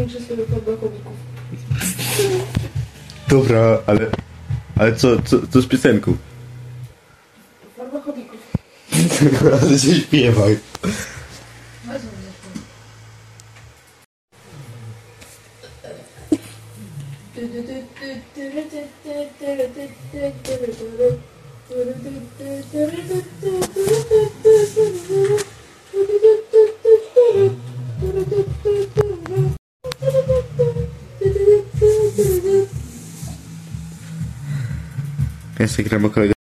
większy sobie farba chomików. Dobra, ale... Ale co, co, co z piosenką? Farba chomików. Ale się śpiewaj. Essa que tá meu colega.